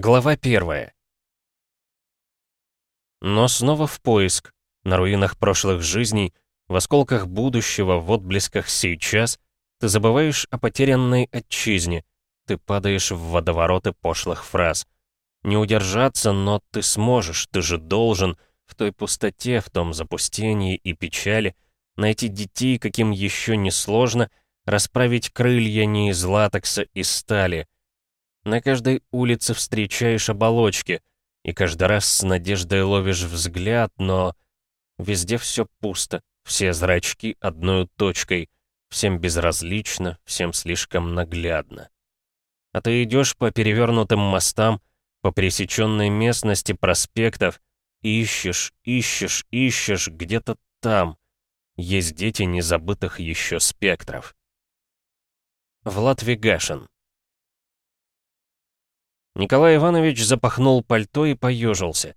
Глава первая. Но снова в поиск, на руинах прошлых жизней, в осколках будущего, в отблесках сейчас, ты забываешь о потерянной отчизне, ты падаешь в водовороты пошлых фраз. Не удержаться, но ты сможешь, ты же должен, в той пустоте, в том запустении и печали, найти детей, каким еще не сложно, расправить крылья не из латекса и стали — на каждой улице встречаешь оболочки, и каждый раз с надеждой ловишь взгляд, но... Везде все пусто, все зрачки одной точкой, всем безразлично, всем слишком наглядно. А ты идешь по перевернутым мостам, по пересеченной местности проспектов, ищешь, ищешь, ищешь где-то там. Есть дети незабытых еще спектров. Влад Вигашин Николай Иванович запахнул пальто и поежился.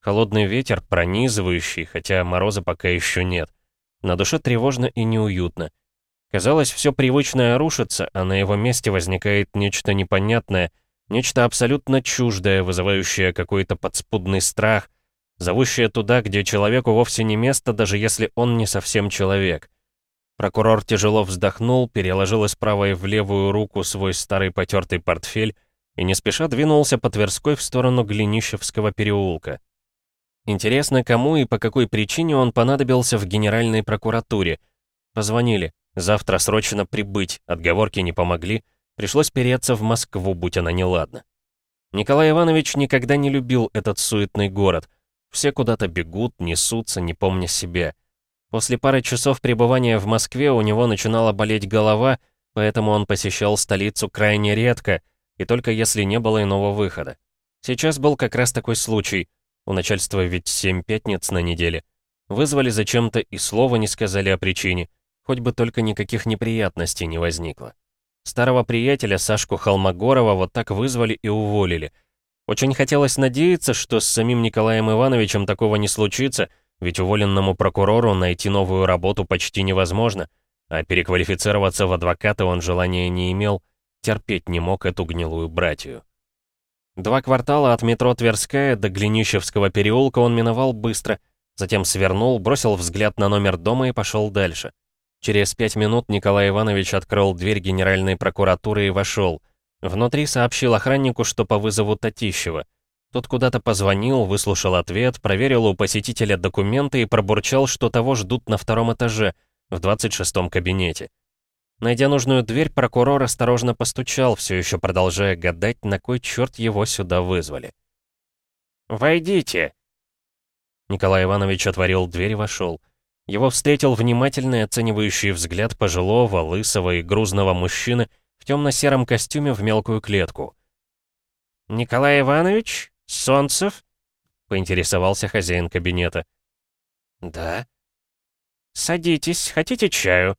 Холодный ветер, пронизывающий, хотя мороза пока еще нет. На душе тревожно и неуютно. Казалось, все привычное рушится, а на его месте возникает нечто непонятное, нечто абсолютно чуждое, вызывающее какой-то подспудный страх, зовущее туда, где человеку вовсе не место, даже если он не совсем человек. Прокурор тяжело вздохнул, переложил из правой в левую руку свой старый потертый портфель и не спеша двинулся по Тверской в сторону Глинищевского переулка. Интересно, кому и по какой причине он понадобился в Генеральной прокуратуре. Позвонили. Завтра срочно прибыть, отговорки не помогли, пришлось переться в Москву, будь она неладна. Николай Иванович никогда не любил этот суетный город. Все куда-то бегут, несутся, не помня себя. После пары часов пребывания в Москве у него начинала болеть голова, поэтому он посещал столицу крайне редко — и только если не было иного выхода. Сейчас был как раз такой случай. У начальства ведь семь пятниц на неделе. Вызвали зачем-то и слова не сказали о причине, хоть бы только никаких неприятностей не возникло. Старого приятеля Сашку Холмогорова вот так вызвали и уволили. Очень хотелось надеяться, что с самим Николаем Ивановичем такого не случится, ведь уволенному прокурору найти новую работу почти невозможно, а переквалифицироваться в адвоката он желания не имел — терпеть не мог эту гнилую братью. Два квартала от метро Тверская до Глинищевского переулка он миновал быстро, затем свернул, бросил взгляд на номер дома и пошел дальше. Через пять минут Николай Иванович открыл дверь Генеральной прокуратуры и вошел. Внутри сообщил охраннику, что по вызову Татищева. Тот куда-то позвонил, выслушал ответ, проверил у посетителя документы и пробурчал, что того ждут на втором этаже, в 26-м кабинете. Найдя нужную дверь, прокурор осторожно постучал, все еще продолжая гадать, на кой черт его сюда вызвали. «Войдите!» Николай Иванович отворил дверь и вошел. Его встретил внимательный оценивающий взгляд пожилого, лысого и грузного мужчины в темно-сером костюме в мелкую клетку. «Николай Иванович? Солнцев?» — поинтересовался хозяин кабинета. «Да». «Садитесь, хотите чаю?»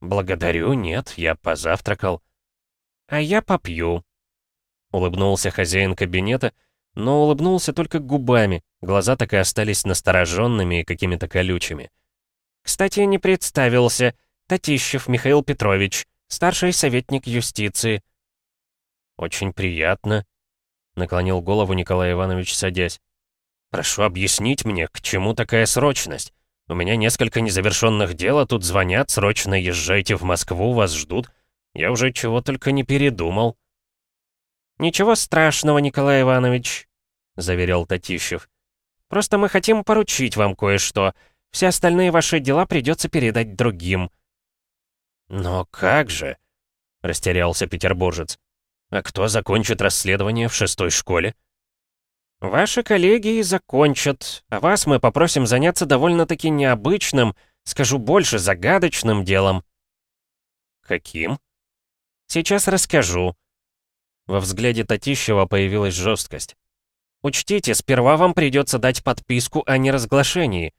«Благодарю, нет, я позавтракал». «А я попью», — улыбнулся хозяин кабинета, но улыбнулся только губами, глаза так и остались настороженными и какими-то колючими. «Кстати, не представился. Татищев Михаил Петрович, старший советник юстиции». «Очень приятно», — наклонил голову Николай Иванович, садясь. «Прошу объяснить мне, к чему такая срочность? У меня несколько незавершенных дел, а тут звонят, срочно езжайте в Москву, вас ждут. Я уже чего только не передумал». «Ничего страшного, Николай Иванович», — заверил Татищев. «Просто мы хотим поручить вам кое-что. Все остальные ваши дела придется передать другим». «Но как же?» — растерялся петербуржец. «А кто закончит расследование в шестой школе?» «Ваши коллеги и закончат, а вас мы попросим заняться довольно-таки необычным, скажу больше, загадочным делом». «Каким?» «Сейчас расскажу». Во взгляде Татищева появилась жесткость. «Учтите, сперва вам придется дать подписку о неразглашении».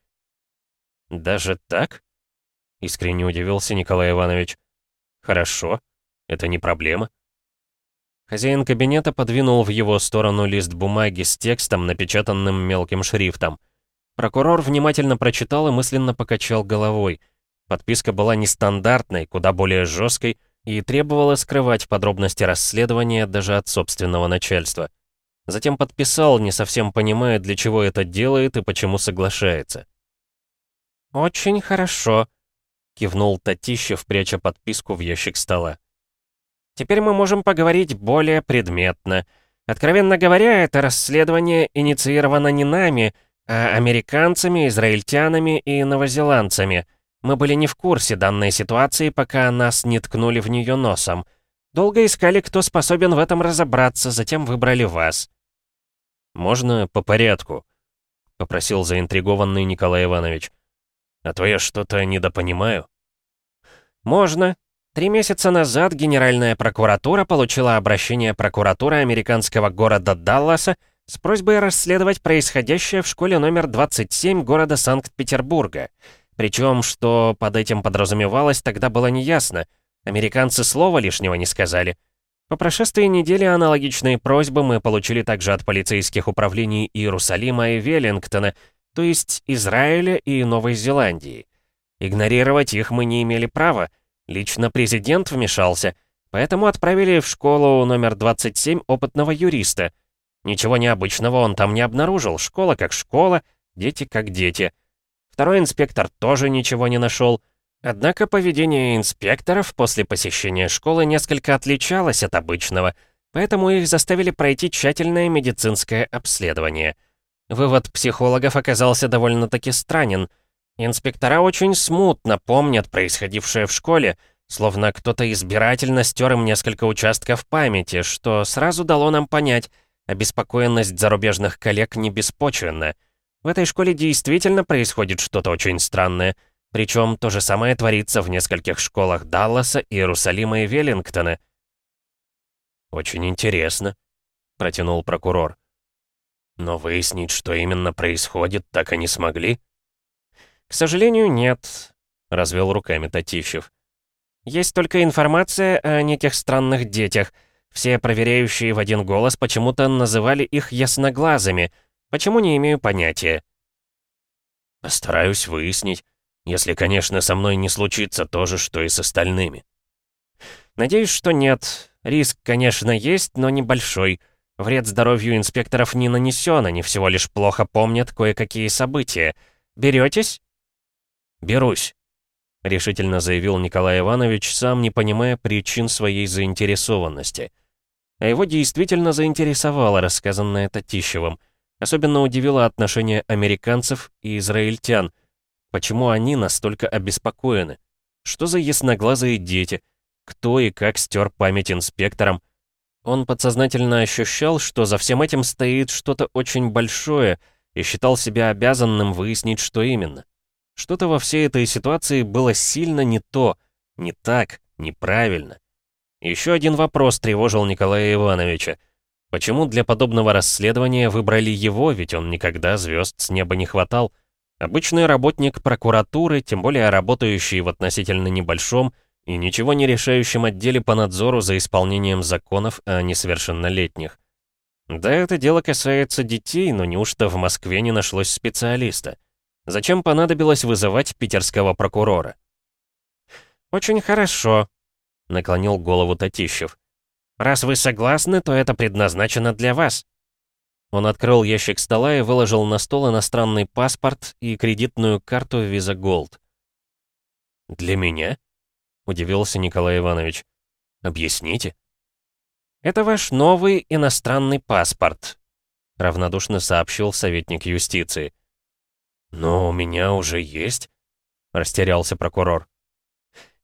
«Даже так?» — искренне удивился Николай Иванович. «Хорошо, это не проблема. Хозяин кабинета подвинул в его сторону лист бумаги с текстом, напечатанным мелким шрифтом. Прокурор внимательно прочитал и мысленно покачал головой. Подписка была нестандартной, куда более жесткой, и требовала скрывать подробности расследования даже от собственного начальства. Затем подписал, не совсем понимая, для чего это делает и почему соглашается. «Очень хорошо», — кивнул Татищев, пряча подписку в ящик стола. «Теперь мы можем поговорить более предметно. Откровенно говоря, это расследование инициировано не нами, а американцами, израильтянами и новозеландцами. Мы были не в курсе данной ситуации, пока нас не ткнули в нее носом. Долго искали, кто способен в этом разобраться, затем выбрали вас». «Можно по порядку?» — попросил заинтригованный Николай Иванович. «А то я что-то недопонимаю». «Можно. Три месяца назад Генеральная прокуратура получила обращение прокуратуры американского города Далласа с просьбой расследовать происходящее в школе номер 27 города Санкт-Петербурга. Причем, что под этим подразумевалось, тогда было неясно. Американцы слова лишнего не сказали. По прошествии недели аналогичные просьбы мы получили также от полицейских управлений Иерусалима и Веллингтона, то есть Израиля и Новой Зеландии. Игнорировать их мы не имели права, лично президент вмешался, поэтому отправили в школу номер 27 опытного юриста. Ничего необычного он там не обнаружил, школа как школа, дети как дети. Второй инспектор тоже ничего не нашел, Однако поведение инспекторов после посещения школы несколько отличалось от обычного, поэтому их заставили пройти тщательное медицинское обследование. Вывод психологов оказался довольно-таки странен. Инспектора очень смутно помнят происходившее в школе, словно кто-то избирательно стер им несколько участков памяти, что сразу дало нам понять, обеспокоенность зарубежных коллег не беспочвенна. В этой школе действительно происходит что-то очень странное — причем то же самое творится в нескольких школах Далласа, Иерусалима и Веллингтона. «Очень интересно», — протянул прокурор. «Но выяснить, что именно происходит, так и не смогли?» «К сожалению, нет», — развел руками Татищев. «Есть только информация о неких странных детях. Все проверяющие в один голос почему-то называли их ясноглазыми. Почему, не имею понятия». «Постараюсь выяснить. Если, конечно, со мной не случится то же, что и с остальными. Надеюсь, что нет. Риск, конечно, есть, но небольшой. Вред здоровью инспекторов не нанесен, они всего лишь плохо помнят кое-какие события. Беретесь? Берусь, решительно заявил Николай Иванович, сам не понимая причин своей заинтересованности. А его действительно заинтересовало рассказанное Татищевым. Особенно удивило отношение американцев и израильтян, Почему они настолько обеспокоены? Что за ясноглазые дети? Кто и как стер память инспекторам? Он подсознательно ощущал, что за всем этим стоит что-то очень большое, и считал себя обязанным выяснить, что именно. Что-то во всей этой ситуации было сильно не то, не так, неправильно. Еще один вопрос тревожил Николая Ивановича. Почему для подобного расследования выбрали его, ведь он никогда звезд с неба не хватал? Обычный работник прокуратуры, тем более работающий в относительно небольшом и ничего не решающем отделе по надзору за исполнением законов о несовершеннолетних. Да, это дело касается детей, но неужто в Москве не нашлось специалиста? Зачем понадобилось вызывать питерского прокурора? «Очень хорошо», — наклонил голову Татищев. «Раз вы согласны, то это предназначено для вас. Он открыл ящик стола и выложил на стол иностранный паспорт и кредитную карту Visa Gold. «Для меня?» — удивился Николай Иванович. «Объясните?» «Это ваш новый иностранный паспорт», — равнодушно сообщил советник юстиции. «Но у меня уже есть», — растерялся прокурор.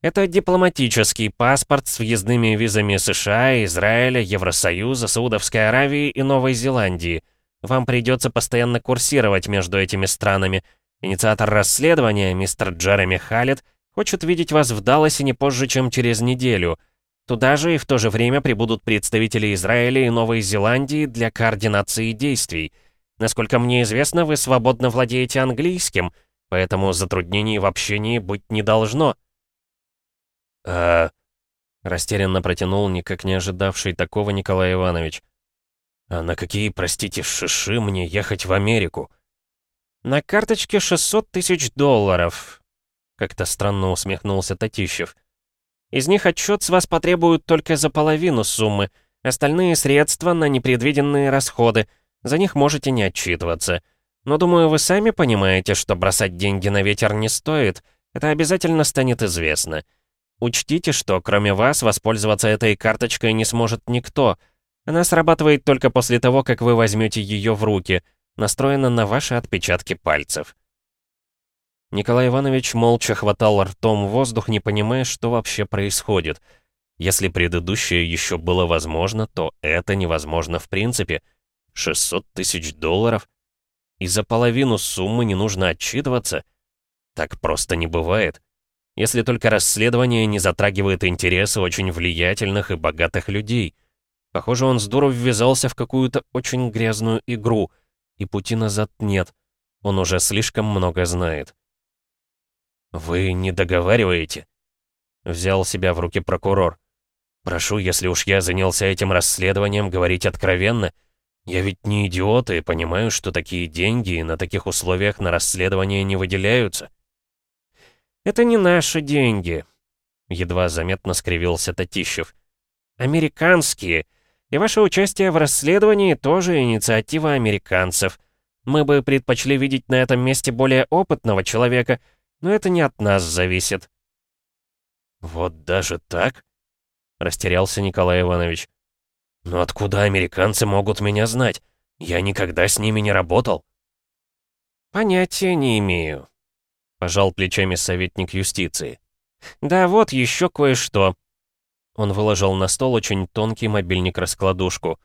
Это дипломатический паспорт с въездными визами США, Израиля, Евросоюза, Саудовской Аравии и Новой Зеландии. Вам придется постоянно курсировать между этими странами. Инициатор расследования, мистер Джереми Халлет, хочет видеть вас в Далласе не позже, чем через неделю. Туда же и в то же время прибудут представители Израиля и Новой Зеландии для координации действий. Насколько мне известно, вы свободно владеете английским, поэтому затруднений в общении быть не должно. «А...» — растерянно протянул никак не ожидавший такого Николай Иванович. «А на какие, простите, шиши мне ехать в Америку?» «На карточке 600 тысяч долларов», — как-то странно усмехнулся Татищев. Из них отчет с вас потребуют только за половину суммы, остальные средства на непредвиденные расходы, за них можете не отчитываться. Но думаю, вы сами понимаете, что бросать деньги на ветер не стоит, это обязательно станет известно. Учтите, что кроме вас воспользоваться этой карточкой не сможет никто. Она срабатывает только после того, как вы возьмете ее в руки, настроена на ваши отпечатки пальцев. Николай Иванович молча хватал ртом воздух, не понимая, что вообще происходит. Если предыдущее еще было возможно, то это невозможно в принципе. 600 тысяч долларов? И за половину суммы не нужно отчитываться? Так просто не бывает. Если только расследование не затрагивает интересы очень влиятельных и богатых людей. Похоже, он здорово ввязался в какую-то очень грязную игру, и пути назад нет. Он уже слишком много знает. «Вы не договариваете?» Взял себя в руки прокурор. «Прошу, если уж я занялся этим расследованием, говорить откровенно. Я ведь не идиот и понимаю, что такие деньги на таких условиях на расследование не выделяются». «Это не наши деньги», — едва заметно скривился Татищев. «Американские. И ваше участие в расследовании тоже инициатива американцев. Мы бы предпочли видеть на этом месте более опытного человека — но это не от нас зависит». «Вот даже так?» — растерялся Николай Иванович. «Но откуда американцы могут меня знать? Я никогда с ними не работал». «Понятия не имею», — пожал плечами советник юстиции. «Да вот еще кое-что». Он выложил на стол очень тонкий мобильник-раскладушку.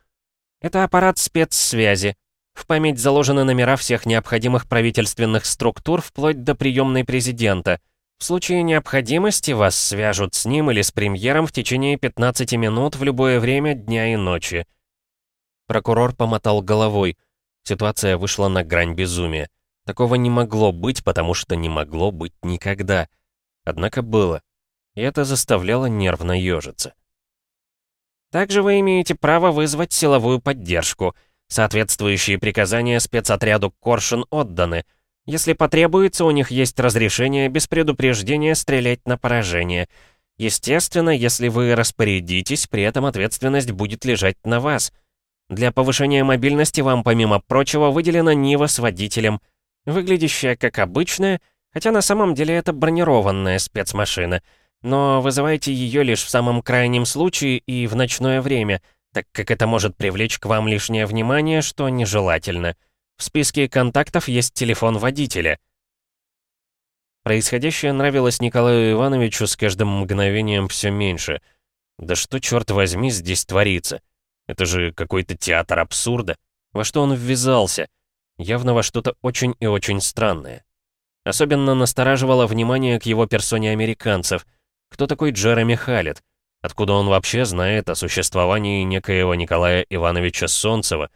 «Это аппарат спецсвязи. В память заложены номера всех необходимых правительственных структур вплоть до приемной президента. В случае необходимости вас свяжут с ним или с премьером в течение 15 минут в любое время дня и ночи. Прокурор помотал головой. Ситуация вышла на грань безумия. Такого не могло быть, потому что не могло быть никогда. Однако было. И это заставляло нервно ежиться. Также вы имеете право вызвать силовую поддержку — Соответствующие приказания спецотряду «Коршун» отданы. Если потребуется, у них есть разрешение без предупреждения стрелять на поражение. Естественно, если вы распорядитесь, при этом ответственность будет лежать на вас. Для повышения мобильности вам, помимо прочего, выделена Нива с водителем, выглядящая как обычная, хотя на самом деле это бронированная спецмашина. Но вызывайте ее лишь в самом крайнем случае и в ночное время — так как это может привлечь к вам лишнее внимание, что нежелательно. В списке контактов есть телефон водителя. Происходящее нравилось Николаю Ивановичу с каждым мгновением все меньше. Да что, черт возьми, здесь творится? Это же какой-то театр абсурда. Во что он ввязался? Явно во что-то очень и очень странное. Особенно настораживало внимание к его персоне американцев. Кто такой Джереми Халлет? Откуда он вообще знает о существовании некоего Николая Ивановича Солнцева?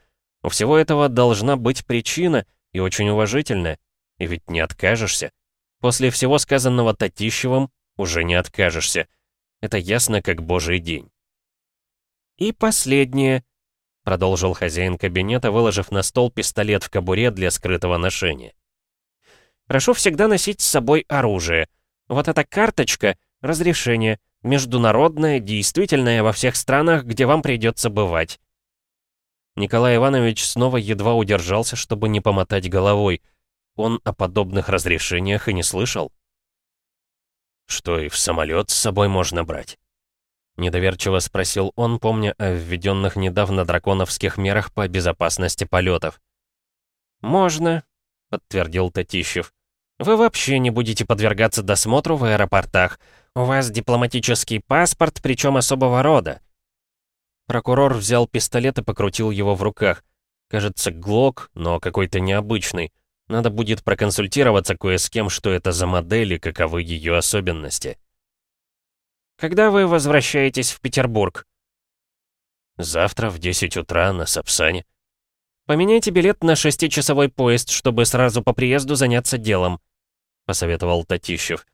У всего этого должна быть причина, и очень уважительная. И ведь не откажешься. После всего сказанного Татищевым уже не откажешься. Это ясно как божий день. «И последнее», — продолжил хозяин кабинета, выложив на стол пистолет в кобуре для скрытого ношения. «Прошу всегда носить с собой оружие. Вот эта карточка — разрешение, Международное, действительное во всех странах, где вам придется бывать. Николай Иванович снова едва удержался, чтобы не помотать головой. Он о подобных разрешениях и не слышал. «Что, и в самолет с собой можно брать?» Недоверчиво спросил он, помня о введенных недавно драконовских мерах по безопасности полетов. «Можно», — подтвердил Татищев. «Вы вообще не будете подвергаться досмотру в аэропортах. «У вас дипломатический паспорт, причем особого рода». Прокурор взял пистолет и покрутил его в руках. Кажется, глок, но какой-то необычный. Надо будет проконсультироваться кое с кем, что это за модель и каковы ее особенности. «Когда вы возвращаетесь в Петербург?» «Завтра в 10 утра на Сапсане». «Поменяйте билет на шестичасовой поезд, чтобы сразу по приезду заняться делом», — посоветовал Татищев.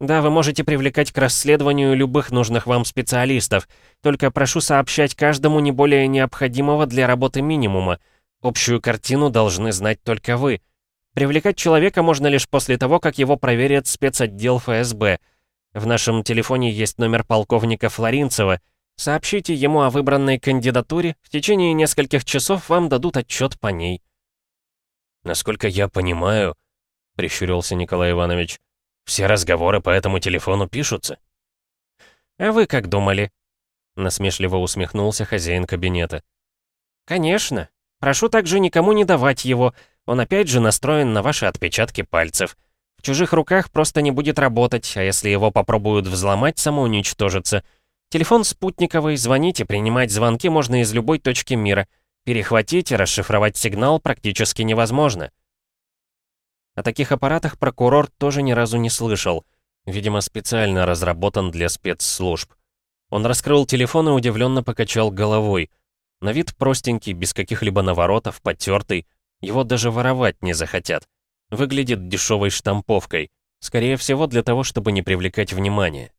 Да, вы можете привлекать к расследованию любых нужных вам специалистов, только прошу сообщать каждому не более необходимого для работы минимума. Общую картину должны знать только вы. Привлекать человека можно лишь после того, как его проверят спецотдел ФСБ. В нашем телефоне есть номер полковника Флоринцева. Сообщите ему о выбранной кандидатуре. В течение нескольких часов вам дадут отчет по ней». «Насколько я понимаю», — прищурился Николай Иванович, «все разговоры по этому телефону пишутся». «А вы как думали?» — насмешливо усмехнулся хозяин кабинета. «Конечно. Прошу также никому не давать его. Он опять же настроен на ваши отпечатки пальцев. В чужих руках просто не будет работать, а если его попробуют взломать, самоуничтожится. Телефон спутниковый, звоните, принимать звонки можно из любой точки мира. Перехватить и расшифровать сигнал практически невозможно. О таких аппаратах прокурор тоже ни разу не слышал. Видимо, специально разработан для спецслужб. Он раскрыл телефон и удивленно покачал головой. На вид простенький, без каких-либо наворотов, потертый. Его даже воровать не захотят. Выглядит дешевой штамповкой. Скорее всего, для того, чтобы не привлекать внимания.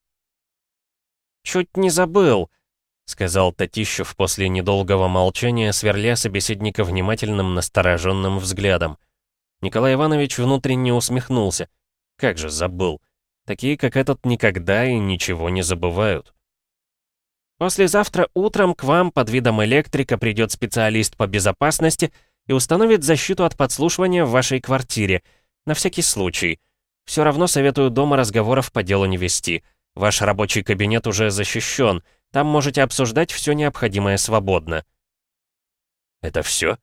«Чуть не забыл», — сказал Татищев после недолгого молчания, сверля собеседника внимательным настороженным взглядом. Николай Иванович внутренне усмехнулся. «Как же забыл. Такие, как этот, никогда и ничего не забывают». «Послезавтра утром к вам под видом электрика придет специалист по безопасности и установит защиту от подслушивания в вашей квартире. На всякий случай. Все равно советую дома разговоров по делу не вести. Ваш рабочий кабинет уже защищен. Там можете обсуждать все необходимое свободно». «Это все?»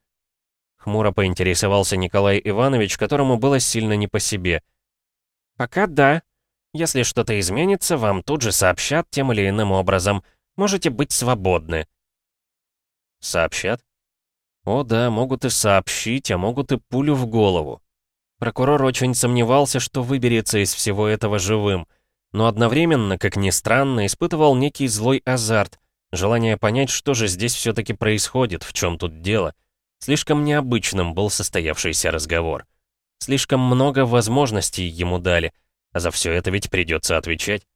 Хмуро поинтересовался Николай Иванович, которому было сильно не по себе. «Пока да. Если что-то изменится, вам тут же сообщат тем или иным образом. Можете быть свободны». «Сообщат?» «О да, могут и сообщить, а могут и пулю в голову». Прокурор очень сомневался, что выберется из всего этого живым, но одновременно, как ни странно, испытывал некий злой азарт, желание понять, что же здесь все-таки происходит, в чем тут дело. Слишком необычным был состоявшийся разговор. Слишком много возможностей ему дали, а за все это ведь придется отвечать.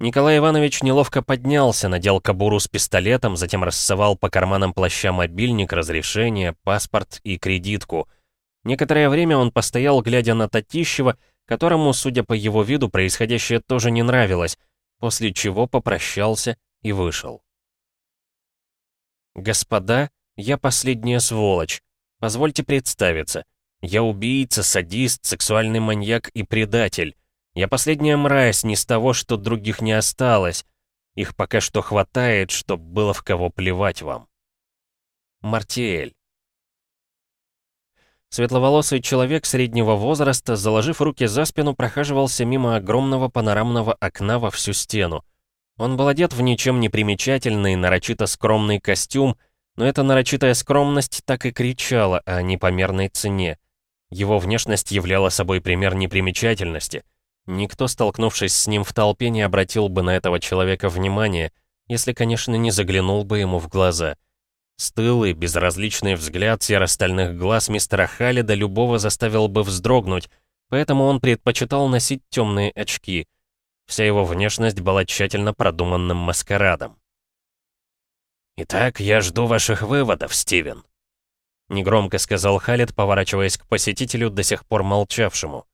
Николай Иванович неловко поднялся, надел кобуру с пистолетом, затем рассовал по карманам плаща мобильник, разрешение, паспорт и кредитку. Некоторое время он постоял, глядя на Татищева, которому, судя по его виду, происходящее тоже не нравилось, после чего попрощался и вышел. «Господа, я последняя сволочь. Позвольте представиться. Я убийца, садист, сексуальный маньяк и предатель. Я последняя мразь не с того, что других не осталось. Их пока что хватает, чтоб было в кого плевать вам. Мартиэль. Светловолосый человек среднего возраста, заложив руки за спину, прохаживался мимо огромного панорамного окна во всю стену. Он был одет в ничем не примечательный, нарочито скромный костюм, но эта нарочитая скромность так и кричала о непомерной цене. Его внешность являла собой пример непримечательности — Никто, столкнувшись с ним в толпе, не обратил бы на этого человека внимания, если, конечно, не заглянул бы ему в глаза. Стылый, безразличный взгляд серо-стальных глаз мистера Халида любого заставил бы вздрогнуть, поэтому он предпочитал носить темные очки. Вся его внешность была тщательно продуманным маскарадом. «Итак, я жду ваших выводов, Стивен», — негромко сказал Халид, поворачиваясь к посетителю, до сих пор молчавшему.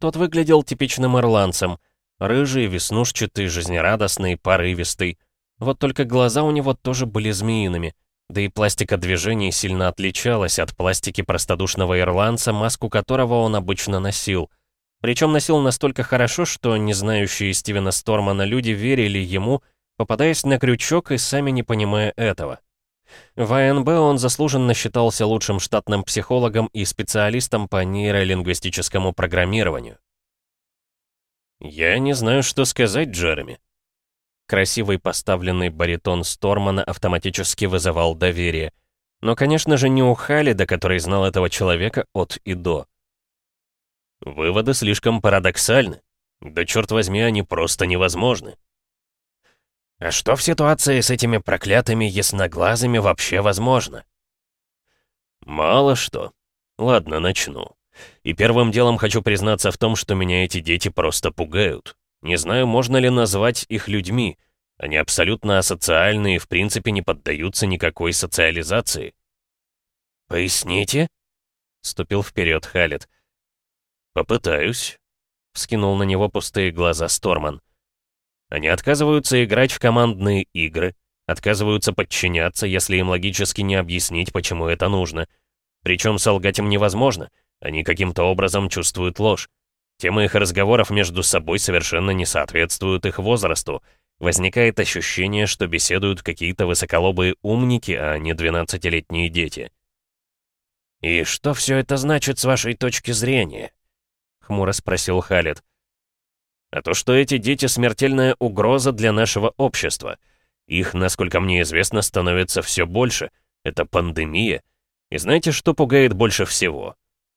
Тот выглядел типичным ирландцем. Рыжий, веснушчатый, жизнерадостный, порывистый. Вот только глаза у него тоже были змеиными. Да и пластика движений сильно отличалась от пластики простодушного ирландца, маску которого он обычно носил. Причем носил настолько хорошо, что не знающие Стивена Стормана люди верили ему, попадаясь на крючок и сами не понимая этого. В АНБ он заслуженно считался лучшим штатным психологом и специалистом по нейролингвистическому программированию. «Я не знаю, что сказать, Джереми». Красивый поставленный баритон Стормана автоматически вызывал доверие. Но, конечно же, не у Халида, который знал этого человека от и до. Выводы слишком парадоксальны. Да черт возьми, они просто невозможны. А что в ситуации с этими проклятыми ясноглазыми вообще возможно? Мало что. Ладно, начну. И первым делом хочу признаться в том, что меня эти дети просто пугают. Не знаю, можно ли назвать их людьми. Они абсолютно асоциальны и в принципе не поддаются никакой социализации. «Поясните?» — ступил вперед Халит. «Попытаюсь. вскинул на него пустые глаза Сторман. Они отказываются играть в командные игры, отказываются подчиняться, если им логически не объяснить, почему это нужно. Причем солгать им невозможно, они каким-то образом чувствуют ложь. Темы их разговоров между собой совершенно не соответствуют их возрасту. Возникает ощущение, что беседуют какие-то высоколобые умники, а не 12-летние дети. «И что все это значит с вашей точки зрения?» — хмуро спросил Халет. «А то, что эти дети — смертельная угроза для нашего общества. Их, насколько мне известно, становится все больше. Это пандемия. И знаете, что пугает больше всего?»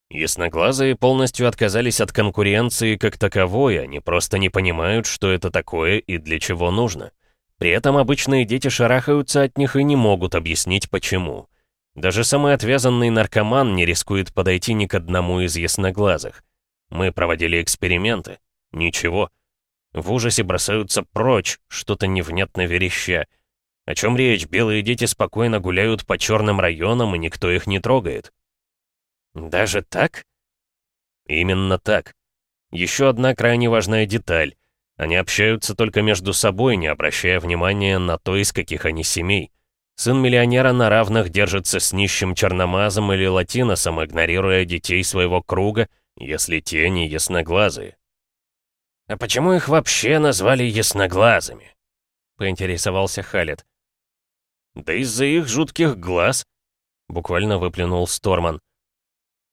Ясноглазые полностью отказались от конкуренции как таковой, они просто не понимают, что это такое и для чего нужно. При этом обычные дети шарахаются от них и не могут объяснить почему. Даже самый отвязанный наркоман не рискует подойти ни к одному из ясноглазых. Мы проводили эксперименты. Ничего. В ужасе бросаются прочь, что-то невнятно вереща. О чем речь? Белые дети спокойно гуляют по черным районам, и никто их не трогает. Даже так? Именно так. Еще одна крайне важная деталь. Они общаются только между собой, не обращая внимания на то, из каких они семей. Сын миллионера на равных держится с нищим черномазом или латиносом, игнорируя детей своего круга, если те не ясноглазые. «А почему их вообще назвали ясноглазыми?» — поинтересовался Халет. «Да из-за их жутких глаз», — буквально выплюнул Сторман.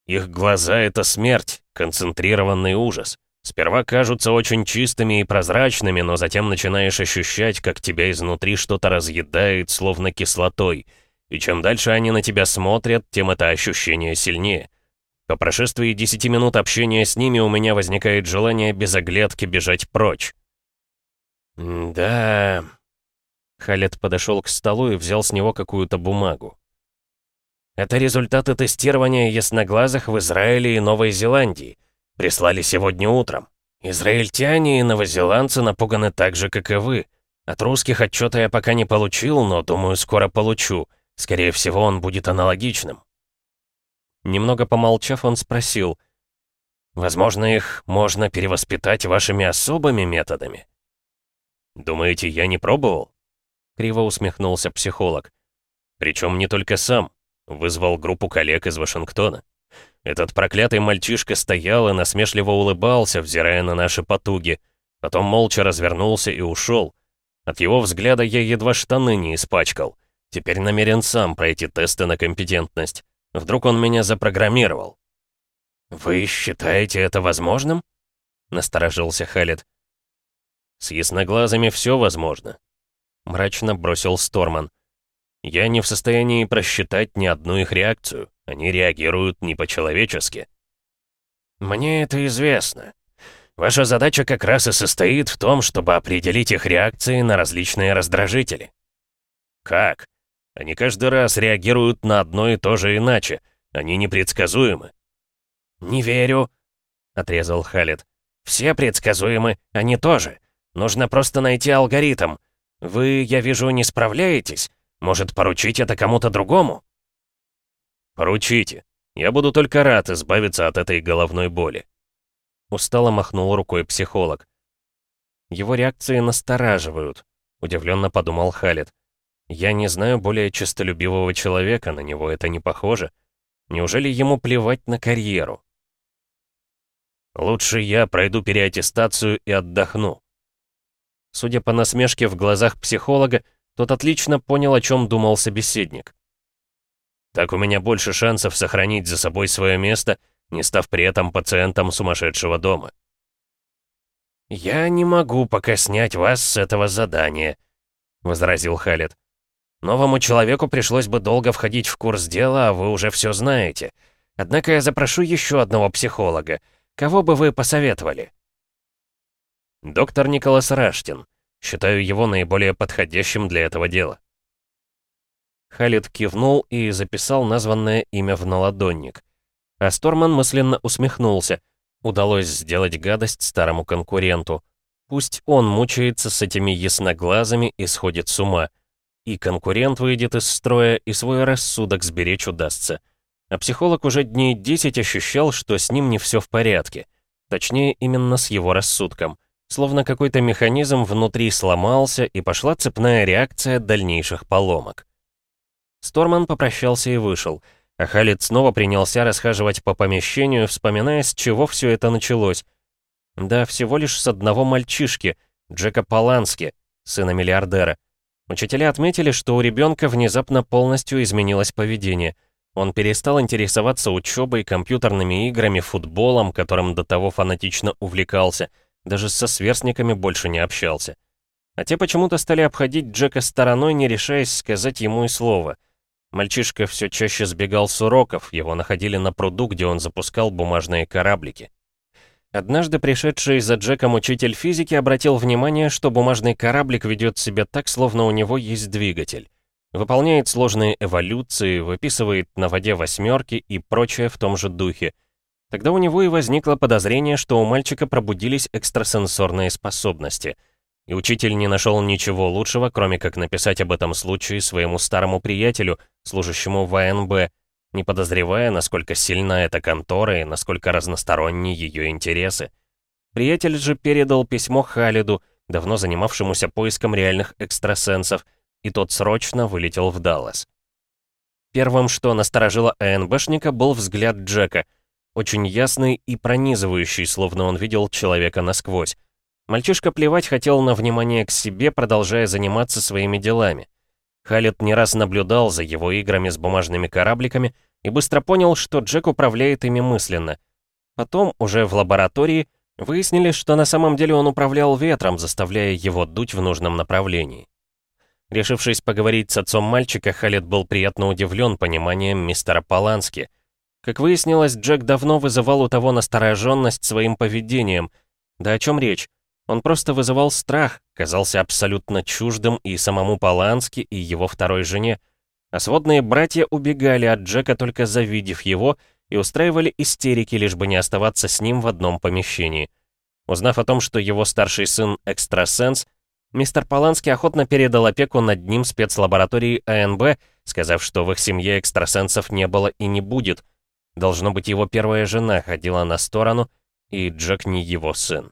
Их глаза — это смерть, концентрированный ужас. Сперва кажутся очень чистыми и прозрачными, но затем начинаешь ощущать, как тебя изнутри что-то разъедает, словно кислотой. И чем дальше они на тебя смотрят, тем это ощущение сильнее. По прошествии 10 минут общения с ними у меня возникает желание без оглядки бежать прочь. «Да...» Халет подошел к столу и взял с него какую-то бумагу. Это результаты тестирования ясноглазых в Израиле и Новой Зеландии. Прислали сегодня утром. Израильтяне и новозеландцы напуганы так же, как и вы. От русских отчета я пока не получил, но думаю, скоро получу. Скорее всего, он будет аналогичным. Немного помолчав, он спросил. «Возможно, их можно перевоспитать вашими особыми методами?» «Думаете, я не пробовал?» Криво усмехнулся психолог. «Причем не только сам. Вызвал группу коллег из Вашингтона. Этот проклятый мальчишка стоял и насмешливо улыбался, взирая на наши потуги. Потом молча развернулся и ушел. От его взгляда я едва штаны не испачкал. Теперь намерен сам пройти тесты на компетентность. Вдруг он меня запрограммировал. «Вы считаете это возможным?» — насторожился Халет. «С ясноглазыми все возможно», — мрачно бросил Сторман. Я не в состоянии просчитать ни одну их реакцию. Они реагируют не по-человечески. Мне это известно. Ваша задача как раз и состоит в том, чтобы определить их реакции на различные раздражители. Как? Они каждый раз реагируют на одно и то же иначе. Они непредсказуемы. «Не верю», — отрезал Халет. «Все предсказуемы, они тоже. Нужно просто найти алгоритм. Вы, я вижу, не справляетесь. Может, поручить это кому-то другому?» «Поручите. Я буду только рад избавиться от этой головной боли». Устало махнул рукой психолог. «Его реакции настораживают», — удивленно подумал Халит. «Я не знаю более честолюбивого человека, на него это не похоже. Неужели ему плевать на карьеру?» «Лучше я пройду переаттестацию и отдохну». Судя по насмешке в глазах психолога, тот отлично понял, о чем думал собеседник. Так у меня больше шансов сохранить за собой свое место, не став при этом пациентом сумасшедшего дома. «Я не могу пока снять вас с этого задания», — возразил Халет. «Новому человеку пришлось бы долго входить в курс дела, а вы уже все знаете. Однако я запрошу еще одного психолога. Кого бы вы посоветовали?» «Доктор Николас Раштин. Считаю его наиболее подходящим для этого дела. Халид кивнул и записал названное имя в наладонник. А Сторман мысленно усмехнулся. Удалось сделать гадость старому конкуренту. Пусть он мучается с этими ясноглазами и сходит с ума. И конкурент выйдет из строя, и свой рассудок сберечь удастся. А психолог уже дней 10 ощущал, что с ним не все в порядке. Точнее, именно с его рассудком. Словно какой-то механизм внутри сломался, и пошла цепная реакция дальнейших поломок. Сторман попрощался и вышел, а Халид снова принялся расхаживать по помещению, вспоминая, с чего все это началось. Да, всего лишь с одного мальчишки, Джека Полански, сына миллиардера. Учителя отметили, что у ребенка внезапно полностью изменилось поведение. Он перестал интересоваться учебой, компьютерными играми, футболом, которым до того фанатично увлекался, даже со сверстниками больше не общался. А те почему-то стали обходить Джека стороной, не решаясь сказать ему и слова. Мальчишка все чаще сбегал с уроков, его находили на пруду, где он запускал бумажные кораблики. Однажды пришедший за Джеком учитель физики обратил внимание, что бумажный кораблик ведет себя так, словно у него есть двигатель. Выполняет сложные эволюции, выписывает на воде восьмерки и прочее в том же духе. Тогда у него и возникло подозрение, что у мальчика пробудились экстрасенсорные способности. И учитель не нашел ничего лучшего, кроме как написать об этом случае своему старому приятелю, служащему в АНБ, не подозревая, насколько сильна эта контора и насколько разносторонние ее интересы. Приятель же передал письмо Халиду, давно занимавшемуся поиском реальных экстрасенсов, и тот срочно вылетел в Даллас. Первым, что насторожило АНБшника, был взгляд Джека, очень ясный и пронизывающий, словно он видел человека насквозь. Мальчишка плевать хотел на внимание к себе, продолжая заниматься своими делами. Халет не раз наблюдал за его играми с бумажными корабликами и быстро понял, что Джек управляет ими мысленно. Потом, уже в лаборатории, выяснили, что на самом деле он управлял ветром, заставляя его дуть в нужном направлении. Решившись поговорить с отцом мальчика, Халет был приятно удивлен пониманием мистера Полански. Как выяснилось, Джек давно вызывал у того настороженность своим поведением. Да о чем речь? Он просто вызывал страх, казался абсолютно чуждым и самому Полански, и его второй жене. А сводные братья убегали от Джека, только завидев его, и устраивали истерики, лишь бы не оставаться с ним в одном помещении. Узнав о том, что его старший сын экстрасенс, мистер Полански охотно передал опеку над ним спецлаборатории АНБ, сказав, что в их семье экстрасенсов не было и не будет. Должно быть, его первая жена ходила на сторону, и Джек не его сын.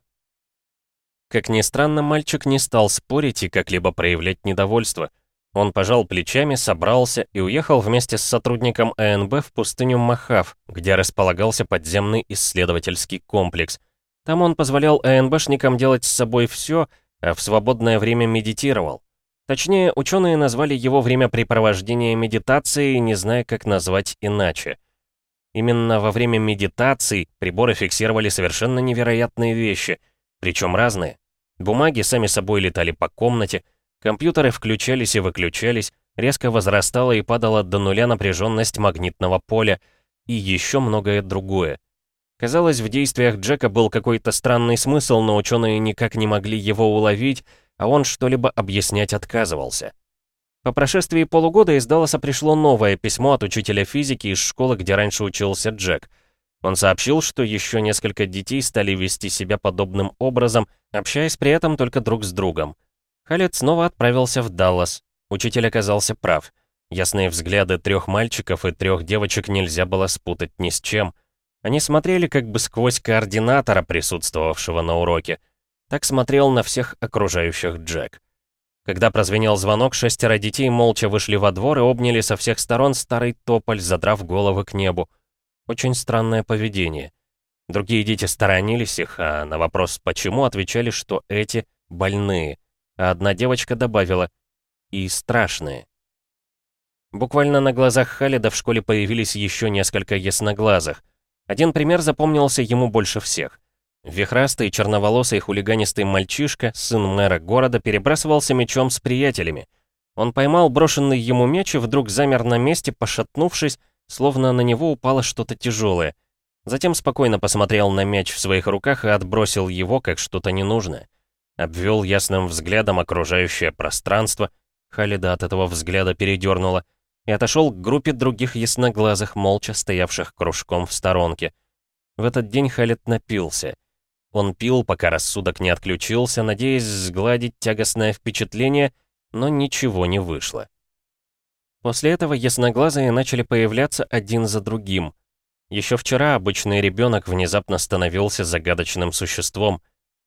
Как ни странно, мальчик не стал спорить и как-либо проявлять недовольство. Он пожал плечами, собрался и уехал вместе с сотрудником АНБ в пустыню Махав, где располагался подземный исследовательский комплекс. Там он позволял АНБшникам делать с собой все, а в свободное время медитировал. Точнее, ученые назвали его времяпрепровождение медитацией, не зная, как назвать иначе. Именно во время медитаций приборы фиксировали совершенно невероятные вещи, причем разные. Бумаги сами собой летали по комнате, компьютеры включались и выключались, резко возрастала и падала до нуля напряженность магнитного поля и еще многое другое. Казалось, в действиях Джека был какой-то странный смысл, но ученые никак не могли его уловить, а он что-либо объяснять отказывался. По прошествии полугода из Далласа пришло новое письмо от учителя физики из школы, где раньше учился Джек — он сообщил, что еще несколько детей стали вести себя подобным образом, общаясь при этом только друг с другом. Халет снова отправился в Даллас. Учитель оказался прав. Ясные взгляды трех мальчиков и трех девочек нельзя было спутать ни с чем. Они смотрели как бы сквозь координатора, присутствовавшего на уроке. Так смотрел на всех окружающих Джек. Когда прозвенел звонок, шестеро детей молча вышли во двор и обняли со всех сторон старый тополь, задрав головы к небу. Очень странное поведение. Другие дети сторонились их, а на вопрос «почему» отвечали, что эти больные, а одна девочка добавила «и страшные». Буквально на глазах Халида в школе появились еще несколько ясноглазых. Один пример запомнился ему больше всех. Вихрастый, черноволосый, хулиганистый мальчишка, сын мэра города, перебрасывался мечом с приятелями. Он поймал брошенный ему мяч и вдруг замер на месте, пошатнувшись, словно на него упало что-то тяжелое. Затем спокойно посмотрел на мяч в своих руках и отбросил его, как что-то ненужное. Обвел ясным взглядом окружающее пространство, Халида от этого взгляда передернула, и отошел к группе других ясноглазых, молча стоявших кружком в сторонке. В этот день Халид напился. Он пил, пока рассудок не отключился, надеясь сгладить тягостное впечатление, но ничего не вышло. После этого ясноглазые начали появляться один за другим. Еще вчера обычный ребенок внезапно становился загадочным существом.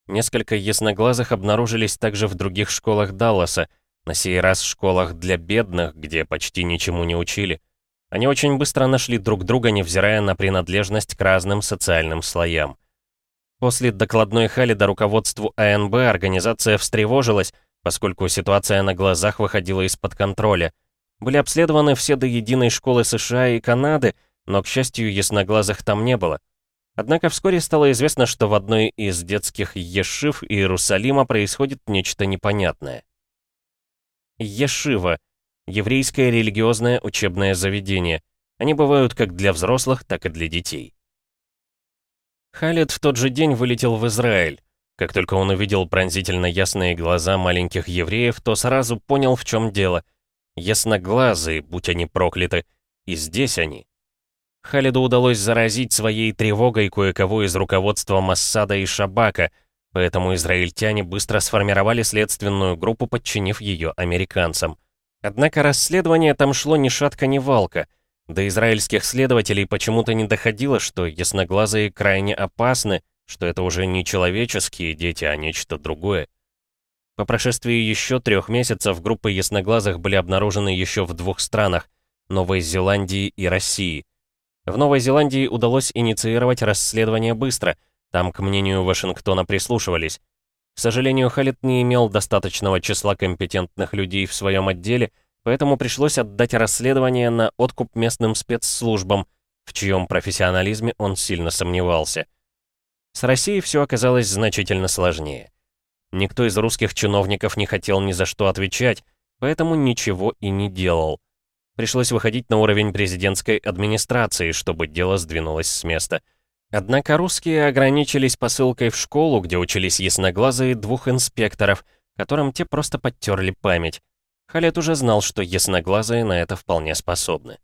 Несколько ясноглазых обнаружились также в других школах Далласа, на сей раз в школах для бедных, где почти ничему не учили. Они очень быстро нашли друг друга, невзирая на принадлежность к разным социальным слоям. После докладной Халида руководству АНБ организация встревожилась, поскольку ситуация на глазах выходила из-под контроля. Были обследованы все до единой школы США и Канады, но, к счастью, ясноглазых там не было. Однако вскоре стало известно, что в одной из детских ешив Иерусалима происходит нечто непонятное. Ешива — еврейское религиозное учебное заведение. Они бывают как для взрослых, так и для детей. Халид в тот же день вылетел в Израиль. Как только он увидел пронзительно ясные глаза маленьких евреев, то сразу понял, в чем дело. Ясноглазые, будь они прокляты, и здесь они. Халиду удалось заразить своей тревогой кое-кого из руководства Массада и Шабака, поэтому израильтяне быстро сформировали следственную группу, подчинив ее американцам. Однако расследование там шло ни шатка, ни валка. До израильских следователей почему-то не доходило, что ясноглазые крайне опасны, что это уже не человеческие дети, а нечто другое. По прошествии еще трех месяцев группы ясноглазых были обнаружены еще в двух странах — Новой Зеландии и России. В Новой Зеландии удалось инициировать расследование быстро, там, к мнению Вашингтона, прислушивались. К сожалению, Халит не имел достаточного числа компетентных людей в своем отделе, поэтому пришлось отдать расследование на откуп местным спецслужбам, в чьем профессионализме он сильно сомневался. С Россией все оказалось значительно сложнее. Никто из русских чиновников не хотел ни за что отвечать, поэтому ничего и не делал. Пришлось выходить на уровень президентской администрации, чтобы дело сдвинулось с места. Однако русские ограничились посылкой в школу, где учились ясноглазые двух инспекторов, которым те просто подтерли память. Халет уже знал, что ясноглазые на это вполне способны.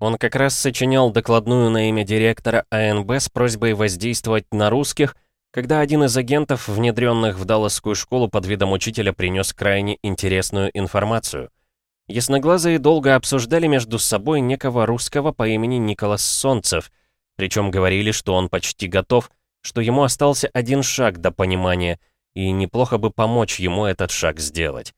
Он как раз сочинял докладную на имя директора АНБ с просьбой воздействовать на русских, когда один из агентов, внедренных в Далласскую школу под видом учителя, принес крайне интересную информацию — Ясноглазые долго обсуждали между собой некого русского по имени Николас Солнцев, причем говорили, что он почти готов, что ему остался один шаг до понимания, и неплохо бы помочь ему этот шаг сделать.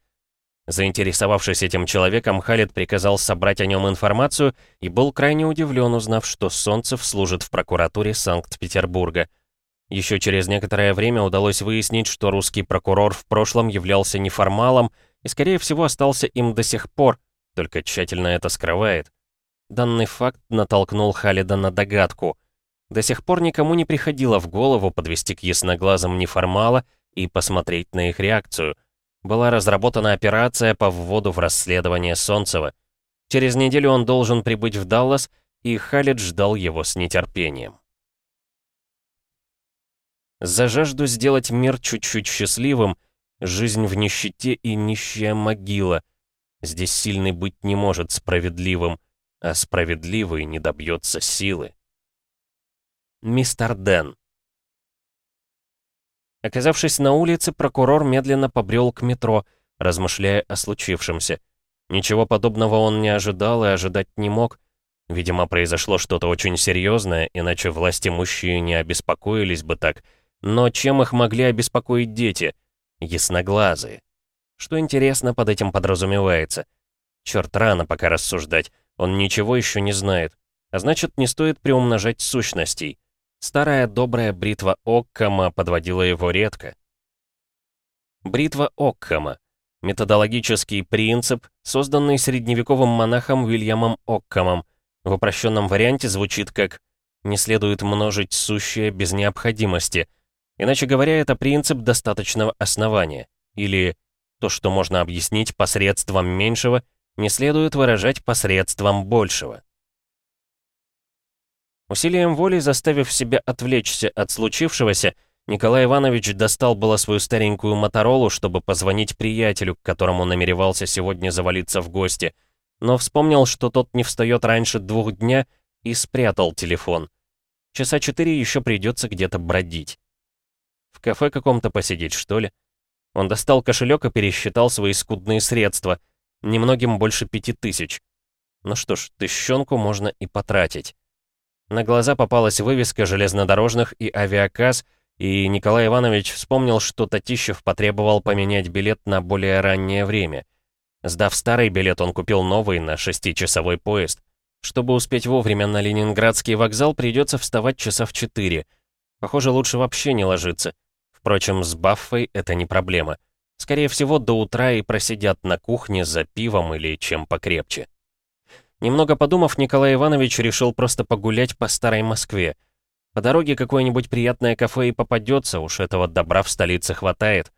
Заинтересовавшись этим человеком, Халид приказал собрать о нем информацию и был крайне удивлен, узнав, что Солнцев служит в прокуратуре Санкт-Петербурга. Еще через некоторое время удалось выяснить, что русский прокурор в прошлом являлся неформалом, и, скорее всего, остался им до сих пор, только тщательно это скрывает. Данный факт натолкнул Халида на догадку. До сих пор никому не приходило в голову подвести к ясноглазым неформала и посмотреть на их реакцию. Была разработана операция по вводу в расследование Солнцева. Через неделю он должен прибыть в Даллас, и Халид ждал его с нетерпением. За жажду сделать мир чуть-чуть счастливым Жизнь в нищете и нищая могила. Здесь сильный быть не может справедливым, а справедливый не добьется силы. Мистер Дэн Оказавшись на улице, прокурор медленно побрел к метро, размышляя о случившемся. Ничего подобного он не ожидал и ожидать не мог. Видимо, произошло что-то очень серьезное, иначе власти мужчины не обеспокоились бы так. Но чем их могли обеспокоить дети — Ясноглазые. Что интересно под этим подразумевается? Черт, рано пока рассуждать. Он ничего еще не знает. А значит, не стоит приумножать сущностей. Старая добрая бритва Оккама подводила его редко. Бритва Оккама. Методологический принцип, созданный средневековым монахом Уильямом Оккамом. В упрощенном варианте звучит как «не следует множить сущее без необходимости», Иначе говоря, это принцип достаточного основания. Или то, что можно объяснить посредством меньшего, не следует выражать посредством большего. Усилием воли, заставив себя отвлечься от случившегося, Николай Иванович достал было свою старенькую Моторолу, чтобы позвонить приятелю, к которому намеревался сегодня завалиться в гости, но вспомнил, что тот не встает раньше двух дня, и спрятал телефон. Часа четыре еще придется где-то бродить. В кафе каком-то посидеть, что ли? Он достал кошелек и пересчитал свои скудные средства. Немногим больше пяти тысяч. Ну что ж, тыщенку можно и потратить. На глаза попалась вывеска железнодорожных и авиакасс, и Николай Иванович вспомнил, что Татищев потребовал поменять билет на более раннее время. Сдав старый билет, он купил новый на шестичасовой поезд. Чтобы успеть вовремя на Ленинградский вокзал, придется вставать часа в четыре. Похоже, лучше вообще не ложиться. Впрочем, с Баффой это не проблема. Скорее всего, до утра и просидят на кухне за пивом или чем покрепче. Немного подумав, Николай Иванович решил просто погулять по старой Москве. По дороге какое-нибудь приятное кафе и попадется, уж этого добра в столице хватает.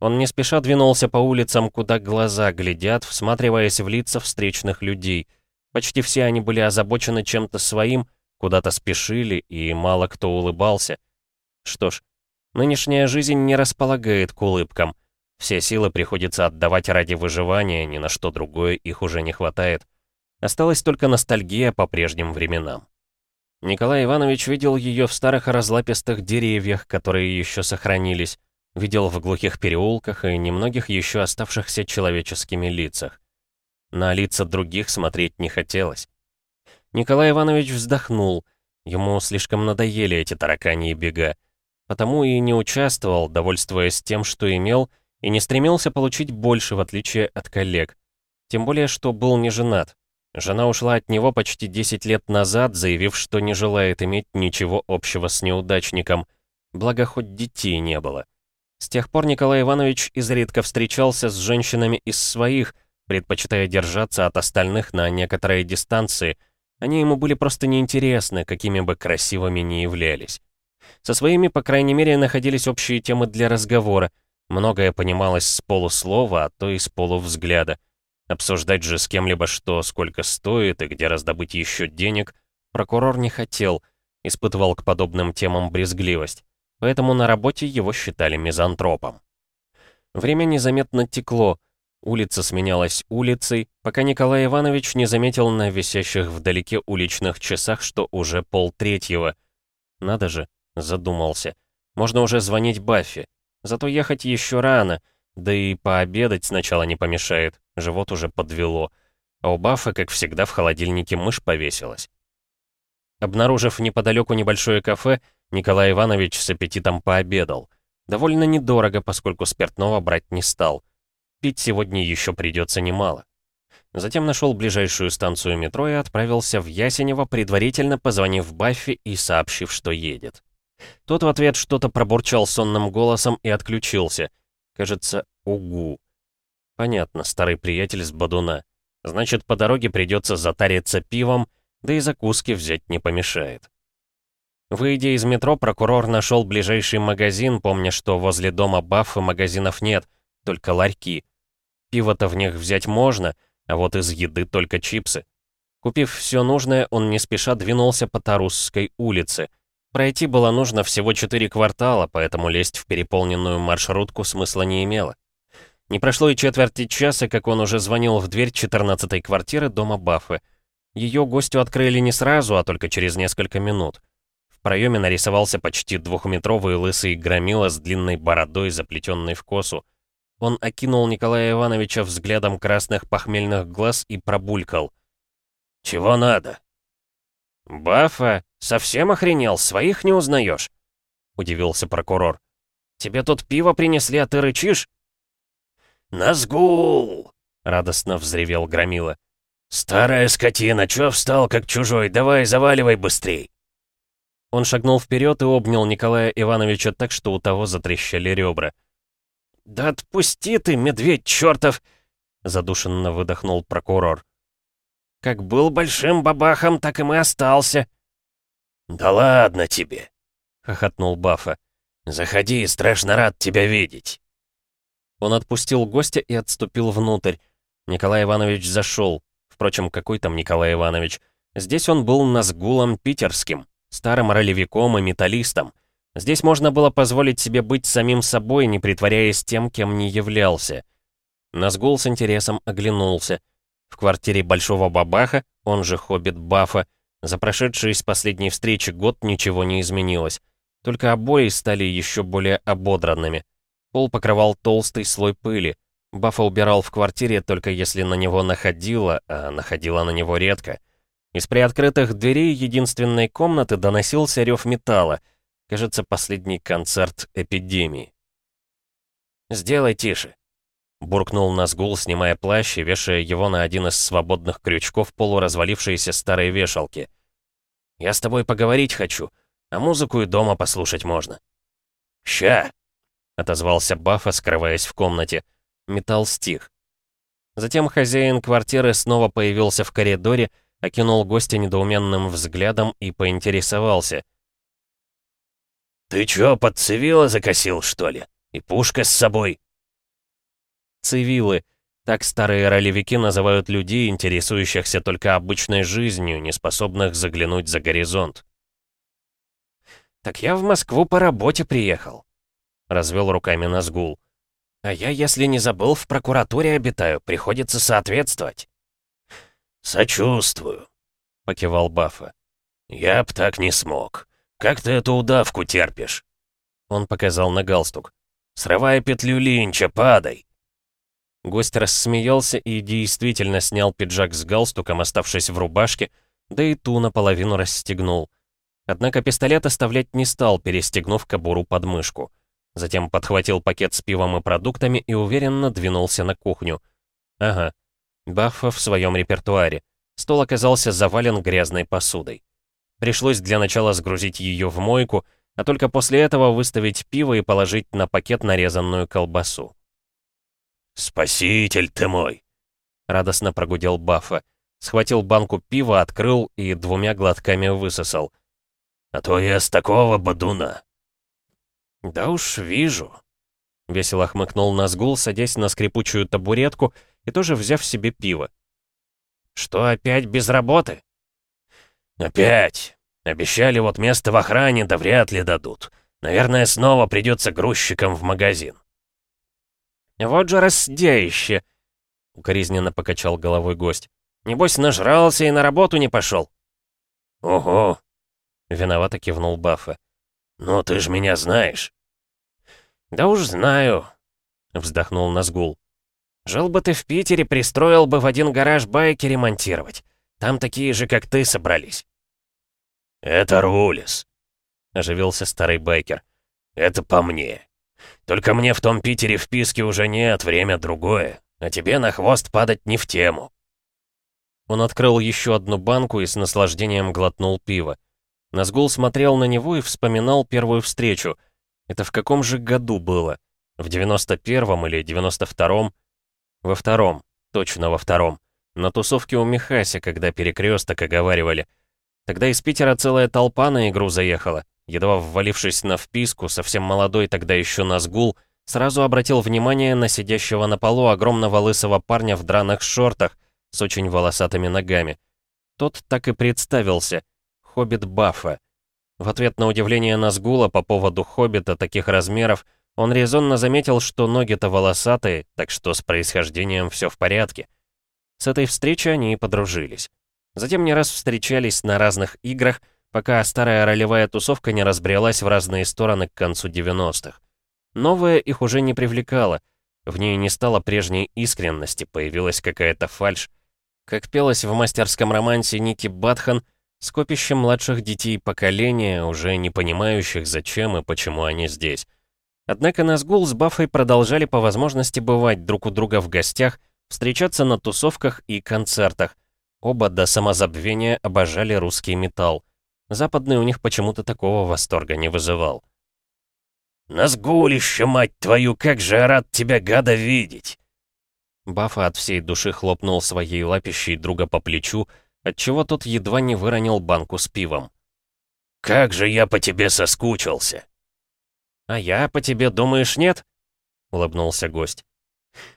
Он не спеша двинулся по улицам, куда глаза глядят, всматриваясь в лица встречных людей. Почти все они были озабочены чем-то своим, куда-то спешили, и мало кто улыбался. Что ж, нынешняя жизнь не располагает к улыбкам. Все силы приходится отдавать ради выживания, ни на что другое их уже не хватает. Осталась только ностальгия по прежним временам. Николай Иванович видел ее в старых разлапистых деревьях, которые еще сохранились, видел в глухих переулках и немногих еще оставшихся человеческими лицах. На лица других смотреть не хотелось. Николай Иванович вздохнул. Ему слишком надоели эти тараканьи бега. Потому и не участвовал, довольствуясь тем, что имел, и не стремился получить больше, в отличие от коллег. Тем более, что был не женат. Жена ушла от него почти 10 лет назад, заявив, что не желает иметь ничего общего с неудачником, благо хоть детей не было. С тех пор Николай Иванович изредка встречался с женщинами из своих, предпочитая держаться от остальных на некоторой дистанции. Они ему были просто неинтересны, какими бы красивыми ни являлись. Со своими, по крайней мере, находились общие темы для разговора. Многое понималось с полуслова, а то и с полувзгляда. Обсуждать же с кем-либо что, сколько стоит и где раздобыть еще денег, прокурор не хотел, испытывал к подобным темам брезгливость, поэтому на работе его считали мизантропом. Время незаметно текло, улица сменялась улицей, пока Николай Иванович не заметил на висящих вдалеке уличных часах, что уже полтретьего. Надо же, задумался. Можно уже звонить Баффи. Зато ехать еще рано, да и пообедать сначала не помешает, живот уже подвело. А у Баффа, как всегда, в холодильнике мышь повесилась. Обнаружив неподалеку небольшое кафе, Николай Иванович с аппетитом пообедал. Довольно недорого, поскольку спиртного брать не стал. Пить сегодня еще придется немало. Затем нашел ближайшую станцию метро и отправился в Ясенево, предварительно позвонив Баффи и сообщив, что едет. Тот в ответ что-то пробурчал сонным голосом и отключился — Кажется, угу. Понятно, старый приятель с Бадуна. Значит, по дороге придется затариться пивом, да и закуски взять не помешает. Выйдя из метро, прокурор нашел ближайший магазин, помня, что возле дома Баффа магазинов нет, только ларьки. Пиво-то в них взять можно, а вот из еды только чипсы. Купив все нужное, он не спеша двинулся по Тарусской улице — Пройти было нужно всего четыре квартала, поэтому лезть в переполненную маршрутку смысла не имело. Не прошло и четверти часа, как он уже звонил в дверь 14-й квартиры дома Баффы. Ее гостю открыли не сразу, а только через несколько минут. В проеме нарисовался почти двухметровый лысый громила с длинной бородой, заплетенной в косу. Он окинул Николая Ивановича взглядом красных похмельных глаз и пробулькал. «Чего надо?» «Бафа, совсем охренел, своих не узнаешь?» — удивился прокурор. «Тебе тут пиво принесли, а ты рычишь?» «Назгул!» — радостно взревел Громила. «Старая скотина, чё встал как чужой? Давай, заваливай быстрей!» Он шагнул вперед и обнял Николая Ивановича так, что у того затрещали ребра. «Да отпусти ты, медведь чертов!» — задушенно выдохнул прокурор. Как был большим бабахом, так и мы остался». «Да ладно тебе», — хохотнул Баффа. «Заходи, страшно рад тебя видеть». Он отпустил гостя и отступил внутрь. Николай Иванович зашел. Впрочем, какой там Николай Иванович? Здесь он был назгулом питерским, старым ролевиком и металлистом. Здесь можно было позволить себе быть самим собой, не притворяясь тем, кем не являлся. Назгул с интересом оглянулся — в квартире Большого Бабаха, он же Хоббит Бафа, за прошедший с последней встречи год ничего не изменилось. Только обои стали еще более ободранными. Пол покрывал толстый слой пыли. Баффа убирал в квартире только если на него находило, а находило на него редко. Из приоткрытых дверей единственной комнаты доносился рев металла. Кажется, последний концерт эпидемии. «Сделай тише», — буркнул Назгул, снимая плащ и вешая его на один из свободных крючков полуразвалившейся старой вешалки. «Я с тобой поговорить хочу, а музыку и дома послушать можно». «Ща!» — отозвался Баффа, скрываясь в комнате. Металл стих. Затем хозяин квартиры снова появился в коридоре, окинул гостя недоуменным взглядом и поинтересовался. «Ты чё, под цивила закосил, что ли? И пушка с собой?» Цивилы. Так старые ролевики называют людей, интересующихся только обычной жизнью, не способных заглянуть за горизонт. «Так я в Москву по работе приехал», — развел руками Назгул. А я, если не забыл, в прокуратуре обитаю, приходится соответствовать». «Сочувствую», — покивал Баффа. «Я б так не смог. Как ты эту удавку терпишь?» Он показал на галстук. «Срывай петлю линча, падай!» Гость рассмеялся и действительно снял пиджак с галстуком, оставшись в рубашке, да и ту наполовину расстегнул. Однако пистолет оставлять не стал, перестегнув кобуру под мышку. Затем подхватил пакет с пивом и продуктами и уверенно двинулся на кухню. Ага, Баффа в своем репертуаре. Стол оказался завален грязной посудой. Пришлось для начала сгрузить ее в мойку, а только после этого выставить пиво и положить на пакет нарезанную колбасу. «Спаситель ты мой!» — радостно прогудел Баффа. Схватил банку пива, открыл и двумя глотками высосал. «А то я с такого бодуна «Да уж вижу», — весело хмыкнул Назгул, садясь на скрипучую табуретку и тоже взяв себе пиво. «Что, опять без работы?» «Опять. Обещали вот место в охране, да вряд ли дадут. Наверное, снова придется грузчиком в магазин». «Вот же раздеище!» — укоризненно покачал головой гость. «Небось, нажрался и на работу не пошел». «Ого!» — виновато кивнул Баффа. «Ну, ты ж меня знаешь». «Да уж знаю», — вздохнул Назгул. «Жил бы ты в Питере, пристроил бы в один гараж байки ремонтировать. Там такие же, как ты, собрались». «Это Рулис», — оживился старый байкер. «Это по мне. Только мне в том Питере вписки уже нет, время другое. А тебе на хвост падать не в тему». Он открыл еще одну банку и с наслаждением глотнул пиво. Назгул смотрел на него и вспоминал первую встречу. Это в каком же году было? В 91-м или 92-м? Во втором. Точно во втором. На тусовке у Михаси, когда перекресток оговаривали. Тогда из Питера целая толпа на игру заехала. Едва ввалившись на вписку, совсем молодой тогда еще Назгул, сразу обратил внимание на сидящего на полу огромного лысого парня в драных шортах с очень волосатыми ногами. Тот так и представился — хоббит Баффа. В ответ на удивление Назгула по поводу хоббита таких размеров, он резонно заметил, что ноги-то волосатые, так что с происхождением все в порядке. С этой встречи они и подружились. Затем не раз встречались на разных играх, пока старая ролевая тусовка не разбрелась в разные стороны к концу 90-х. Новая их уже не привлекала, в ней не стало прежней искренности, появилась какая-то фальшь. Как пелось в мастерском романсе Ники Батхан, Скопище младших детей поколения, уже не понимающих, зачем и почему они здесь. Однако Назгул с Баффой продолжали по возможности бывать друг у друга в гостях, встречаться на тусовках и концертах. Оба до самозабвения обожали русский металл. Западный у них почему-то такого восторга не вызывал. «Назгулище, мать твою, как же я рад тебя, гада, видеть!» Бафа от всей души хлопнул своей лапищей друга по плечу, отчего тот едва не выронил банку с пивом. «Как же я по тебе соскучился!» «А я по тебе, думаешь, нет?» — улыбнулся гость.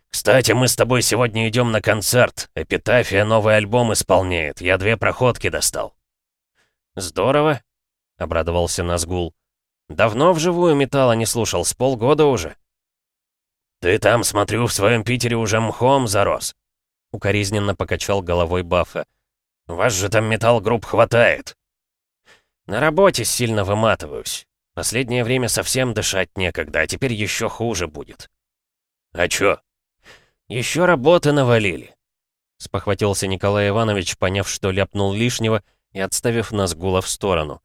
«Кстати, мы с тобой сегодня идем на концерт. Эпитафия новый альбом исполняет. Я две проходки достал». «Здорово», — обрадовался Назгул. «Давно вживую металла не слушал, с полгода уже». «Ты там, смотрю, в своем Питере уже мхом зарос», — укоризненно покачал головой Баффа. Вас же там металл групп хватает. На работе сильно выматываюсь. Последнее время совсем дышать некогда, а теперь еще хуже будет. А чё? Еще работы навалили. — спохватился Николай Иванович, поняв, что ляпнул лишнего, и отставив Назгула в сторону.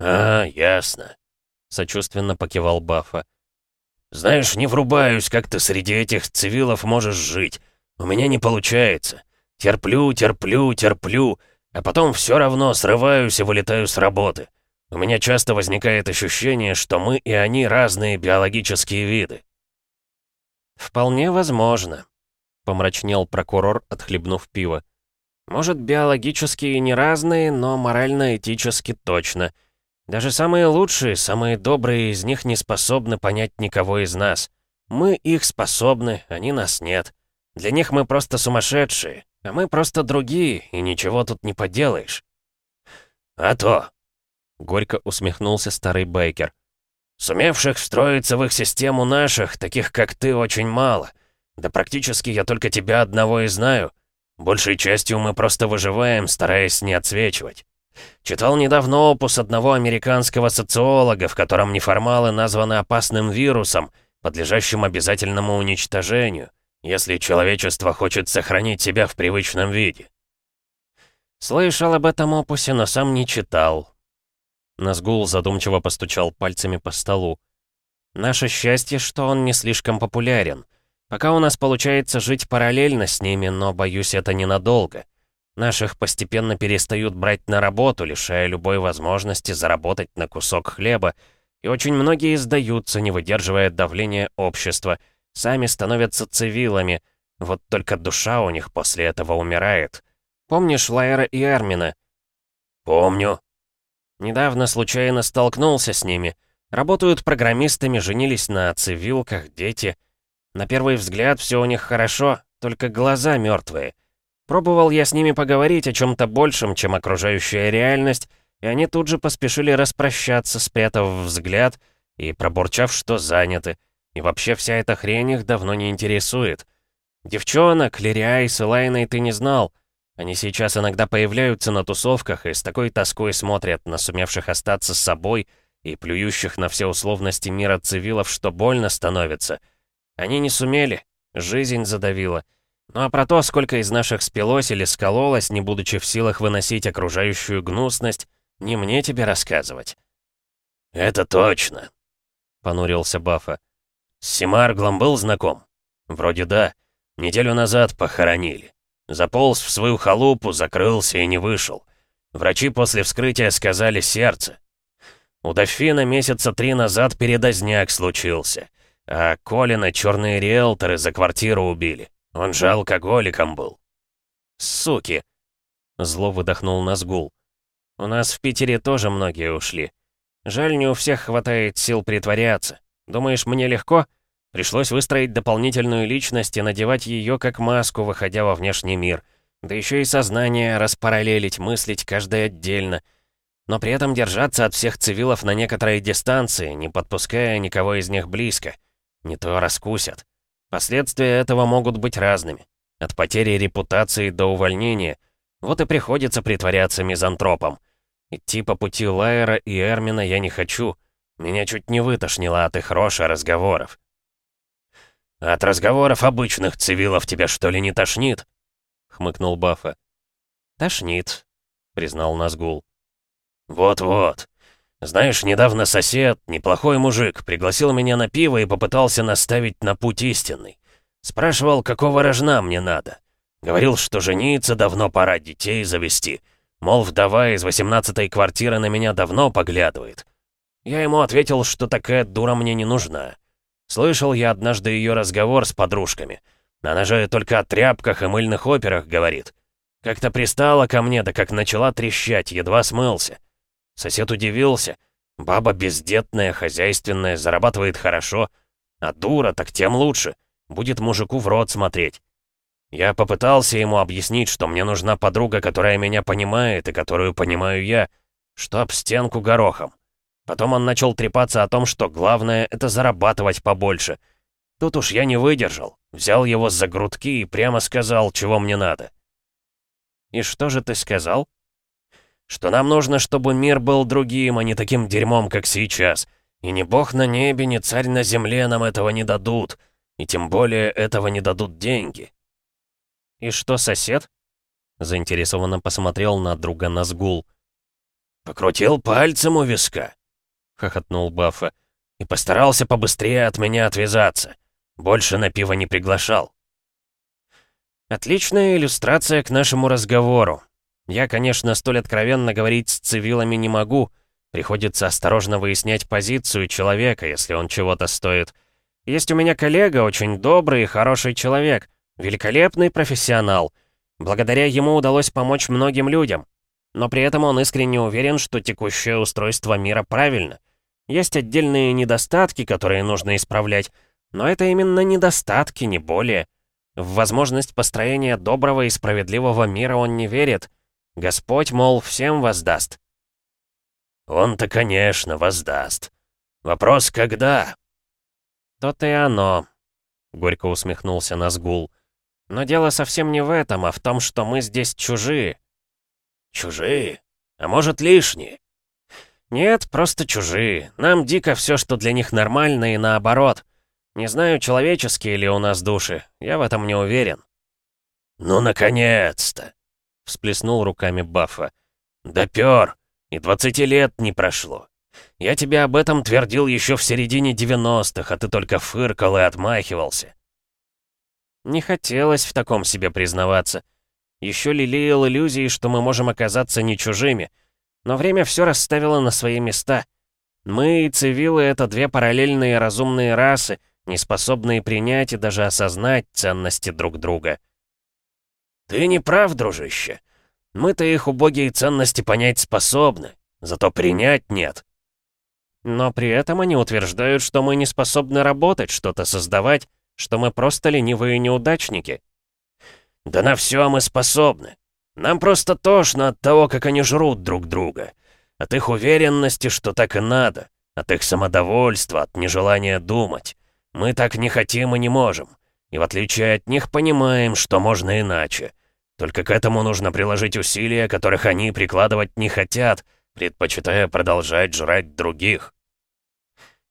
«А, ясно», — сочувственно покивал Баффа. «Знаешь, не врубаюсь, как ты среди этих цивилов можешь жить. У меня не получается. Терплю, терплю, терплю, а потом все равно срываюсь и вылетаю с работы. У меня часто возникает ощущение, что мы и они разные биологические виды». «Вполне возможно», — помрачнел прокурор, отхлебнув пиво. «Может, биологически и не разные, но морально-этически точно». Даже самые лучшие, самые добрые из них не способны понять никого из нас. Мы их способны, они нас нет. Для них мы просто сумасшедшие, а мы просто другие, и ничего тут не поделаешь. А то, горько усмехнулся старый байкер. Сумевших встроиться в их систему наших, таких как ты, очень мало. Да практически я только тебя одного и знаю. Большей частью мы просто выживаем, стараясь не отсвечивать. Читал недавно опус одного американского социолога, в котором неформалы названы опасным вирусом, подлежащим обязательному уничтожению, если человечество хочет сохранить себя в привычном виде. Слышал об этом опусе, но сам не читал. Назгул задумчиво постучал пальцами по столу. Наше счастье, что он не слишком популярен. Пока у нас получается жить параллельно с ними, но, боюсь, это ненадолго. Наших постепенно перестают брать на работу, лишая любой возможности заработать на кусок хлеба, и очень многие сдаются, не выдерживая давления общества, сами становятся цивилами, вот только душа у них после этого умирает. Помнишь Лайера и Армина? Помню. Недавно случайно столкнулся с ними. Работают программистами, женились на цивилках, дети. На первый взгляд все у них хорошо, только глаза мертвые. Пробовал я с ними поговорить о чем-то большем, чем окружающая реальность, и они тут же поспешили распрощаться, спрятав взгляд и пробурчав, что заняты. И вообще вся эта хрень их давно не интересует. Девчонок, Лириа и Сылайной ты не знал. Они сейчас иногда появляются на тусовках и с такой тоской смотрят на сумевших остаться с собой и плюющих на все условности мира цивилов, что больно становится. Они не сумели, жизнь задавила. Ну а про то, сколько из наших спилось или скололось, не будучи в силах выносить окружающую гнусность, не мне тебе рассказывать. «Это точно», — понурился Баффа. «С Семарглом был знаком?» «Вроде да. Неделю назад похоронили. Заполз в свою халупу, закрылся и не вышел. Врачи после вскрытия сказали сердце. У дофина месяца три назад передозняк случился, а Колина черные риэлторы за квартиру убили. Он же алкоголиком был. Суки. Зло выдохнул Назгул. У нас в Питере тоже многие ушли. Жаль, не у всех хватает сил притворяться. Думаешь, мне легко? Пришлось выстроить дополнительную личность и надевать ее как маску, выходя во внешний мир. Да еще и сознание распараллелить, мыслить каждый отдельно. Но при этом держаться от всех цивилов на некоторой дистанции, не подпуская никого из них близко. Не то раскусят. Последствия этого могут быть разными. От потери репутации до увольнения. Вот и приходится притворяться мизантропом. Идти по пути Лайера и Эрмина я не хочу. Меня чуть не вытошнило от их рожь разговоров. «От разговоров обычных цивилов тебя что ли не тошнит?» — хмыкнул Баффа. «Тошнит», — признал Назгул. «Вот-вот. Знаешь, недавно сосед, неплохой мужик, пригласил меня на пиво и попытался наставить на путь истинный. Спрашивал, какого рожна мне надо. Говорил, что жениться давно пора, детей завести. Мол, вдова из восемнадцатой квартиры на меня давно поглядывает. Я ему ответил, что такая дура мне не нужна. Слышал я однажды ее разговор с подружками. Она же только о тряпках и мыльных операх говорит. Как-то пристала ко мне, да как начала трещать, едва смылся. Сосед удивился. Баба бездетная, хозяйственная, зарабатывает хорошо. А дура, так тем лучше. Будет мужику в рот смотреть. Я попытался ему объяснить, что мне нужна подруга, которая меня понимает и которую понимаю я. Чтоб стенку горохом. Потом он начал трепаться о том, что главное — это зарабатывать побольше. Тут уж я не выдержал. Взял его за грудки и прямо сказал, чего мне надо. «И что же ты сказал?» Что нам нужно, чтобы мир был другим, а не таким дерьмом, как сейчас. И ни бог на небе, ни царь на земле нам этого не дадут. И тем более этого не дадут деньги. «И что, сосед?» Заинтересованно посмотрел на друга Назгул. «Покрутил пальцем у виска», — хохотнул Баффа, «и постарался побыстрее от меня отвязаться. Больше на пиво не приглашал». «Отличная иллюстрация к нашему разговору. Я, конечно, столь откровенно говорить с цивилами не могу. Приходится осторожно выяснять позицию человека, если он чего-то стоит. Есть у меня коллега, очень добрый и хороший человек, великолепный профессионал — Благодаря ему удалось помочь многим людям. Но при этом он искренне уверен, что текущее устройство мира правильно. Есть отдельные недостатки, которые нужно исправлять, но это именно недостатки, не более. В возможность построения доброго и справедливого мира он не верит. Господь, мол, всем воздаст. Он-то, конечно, воздаст. Вопрос, когда? То-то и оно, — горько усмехнулся Назгул. Но дело совсем не в этом, а в том, что мы здесь чужие. Чужие? А может, лишние? Нет, просто чужие. Нам дико все, что для них нормально, и наоборот. Не знаю, человеческие ли у нас души. Я в этом не уверен. «Ну, наконец-то!» — всплеснул руками Баффа. «Допёр! И двадцати лет не прошло. Я тебе об этом твердил еще в середине девяностых, а ты только фыркал и отмахивался. Не хотелось в таком себе признаваться. Еще лелеял иллюзии, что мы можем оказаться не чужими. Но время все расставило на свои места. Мы и цивилы — это две параллельные разумные расы, не способные принять и даже осознать ценности друг друга. «Ты не прав, дружище. Мы-то их убогие ценности понять способны, зато принять нет». Но при этом они утверждают, что мы не способны работать, что-то создавать, что мы просто ленивые неудачники. Да на все мы способны. Нам просто тошно от того, как они жрут друг друга. От их уверенности, что так и надо. От их самодовольства, от нежелания думать. Мы так не хотим и не можем. И в отличие от них понимаем, что можно иначе. Только к этому нужно приложить усилия, которых они прикладывать не хотят, предпочитая продолжать жрать других.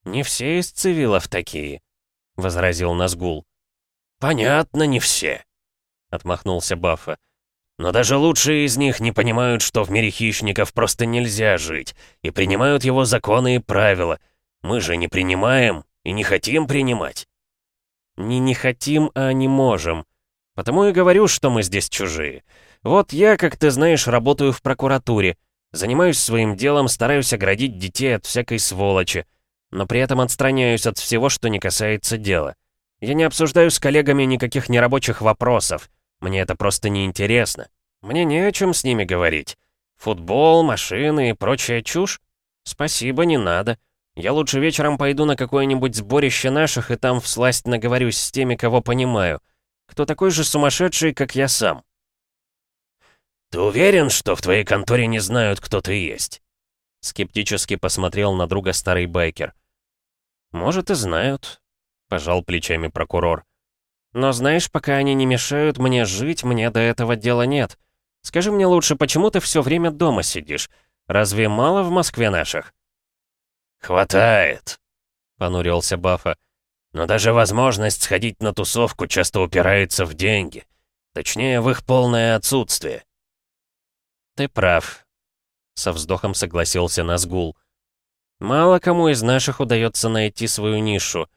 Не все из цивилов такие, — возразил Назгул. «Понятно, не все», — отмахнулся Баффа. «Но даже лучшие из них не понимают, что в мире хищников просто нельзя жить, и принимают его законы и правила. Мы же не принимаем и не хотим принимать». «Не не хотим, а не можем. Потому и говорю, что мы здесь чужие. Вот я, как ты знаешь, работаю в прокуратуре, занимаюсь своим делом, стараюсь оградить детей от всякой сволочи но при этом отстраняюсь от всего, что не касается дела. Я не обсуждаю с коллегами никаких нерабочих вопросов. Мне это просто неинтересно. Мне не о чем с ними говорить. Футбол, машины и прочая чушь? Спасибо, не надо. Я лучше вечером пойду на какое-нибудь сборище наших и там всласть наговорюсь с теми, кого понимаю. Кто такой же сумасшедший, как я сам. «Ты уверен, что в твоей конторе не знают, кто ты есть?» Скептически посмотрел на друга старый байкер. «Может, и знают», — пожал плечами прокурор. «Но знаешь, пока они не мешают мне жить, мне до этого дела нет. Скажи мне лучше, почему ты все время дома сидишь? Разве мало в Москве наших?» «Хватает», — понурился Бафа. «Но даже возможность сходить на тусовку часто упирается в деньги. Точнее, в их полное отсутствие». «Ты прав», — со вздохом согласился Назгул. Мало кому из наших удается найти свою нишу,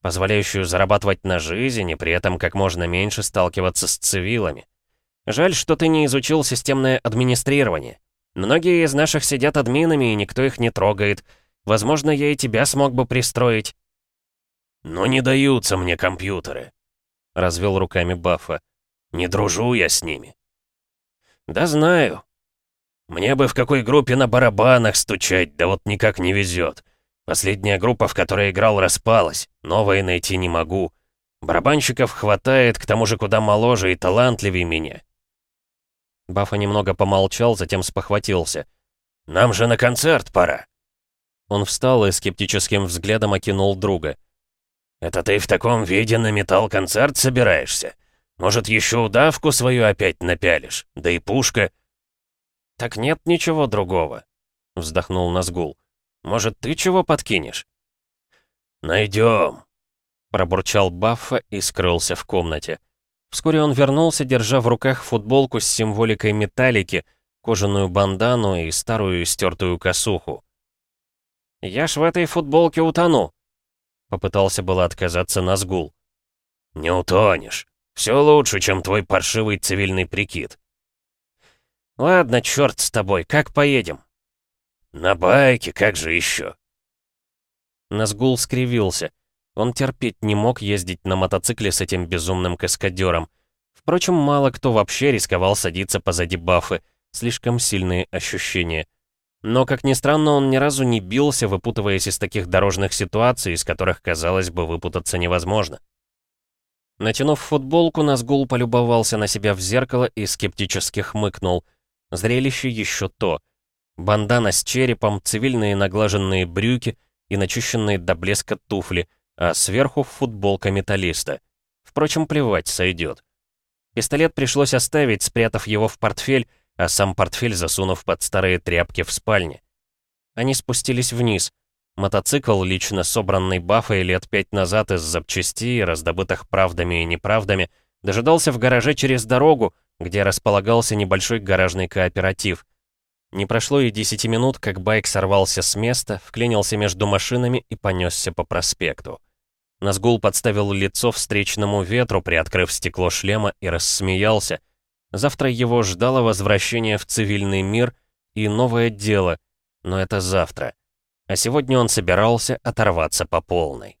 позволяющую зарабатывать на жизнь и при этом как можно меньше сталкиваться с цивилами. Жаль, что ты не изучил системное администрирование. Многие из наших сидят админами, и никто их не трогает. Возможно, я и тебя смог бы пристроить. «Но не даются мне компьютеры», — развел руками Баффа. «Не дружу я с ними». «Да знаю», мне бы в какой группе на барабанах стучать, да вот никак не везет. Последняя группа, в которой играл, распалась. Новой найти не могу. Барабанщиков хватает, к тому же куда моложе и талантливее меня. Бафа немного помолчал, затем спохватился. «Нам же на концерт пора!» Он встал и скептическим взглядом окинул друга. «Это ты в таком виде на металл-концерт собираешься? Может, еще удавку свою опять напялишь? Да и пушка...» «Так нет ничего другого», — вздохнул Назгул. «Может, ты чего подкинешь?» «Найдем», — пробурчал Баффа и скрылся в комнате. Вскоре он вернулся, держа в руках футболку с символикой металлики, кожаную бандану и старую стертую косуху. «Я ж в этой футболке утону!» Попытался было отказаться Назгул. «Не утонешь. Все лучше, чем твой паршивый цивильный прикид». «Ладно, черт с тобой, как поедем?» «На байке, как же еще?» Назгул скривился. Он терпеть не мог ездить на мотоцикле с этим безумным каскадером. Впрочем, мало кто вообще рисковал садиться позади Баффы. Слишком сильные ощущения. Но, как ни странно, он ни разу не бился, выпутываясь из таких дорожных ситуаций, из которых, казалось бы, выпутаться невозможно. Натянув футболку, Назгул полюбовался на себя в зеркало и скептически хмыкнул. Зрелище еще то. Бандана с черепом, цивильные наглаженные брюки и начищенные до блеска туфли — а сверху футболка металлиста. Впрочем, плевать, сойдет. Пистолет пришлось оставить, спрятав его в портфель, а сам портфель засунув под старые тряпки в спальне. Они спустились вниз. Мотоцикл, лично собранный Баффой лет пять назад из запчастей, раздобытых правдами и неправдами, дожидался в гараже через дорогу, где располагался небольшой гаражный кооператив. Не прошло и десяти минут, как байк сорвался с места, вклинился между машинами и понесся по проспекту. Назгул подставил лицо встречному ветру, приоткрыв стекло шлема, и рассмеялся. Завтра его ждало возвращение в цивильный мир и новое дело, но это завтра. А сегодня он собирался оторваться по полной.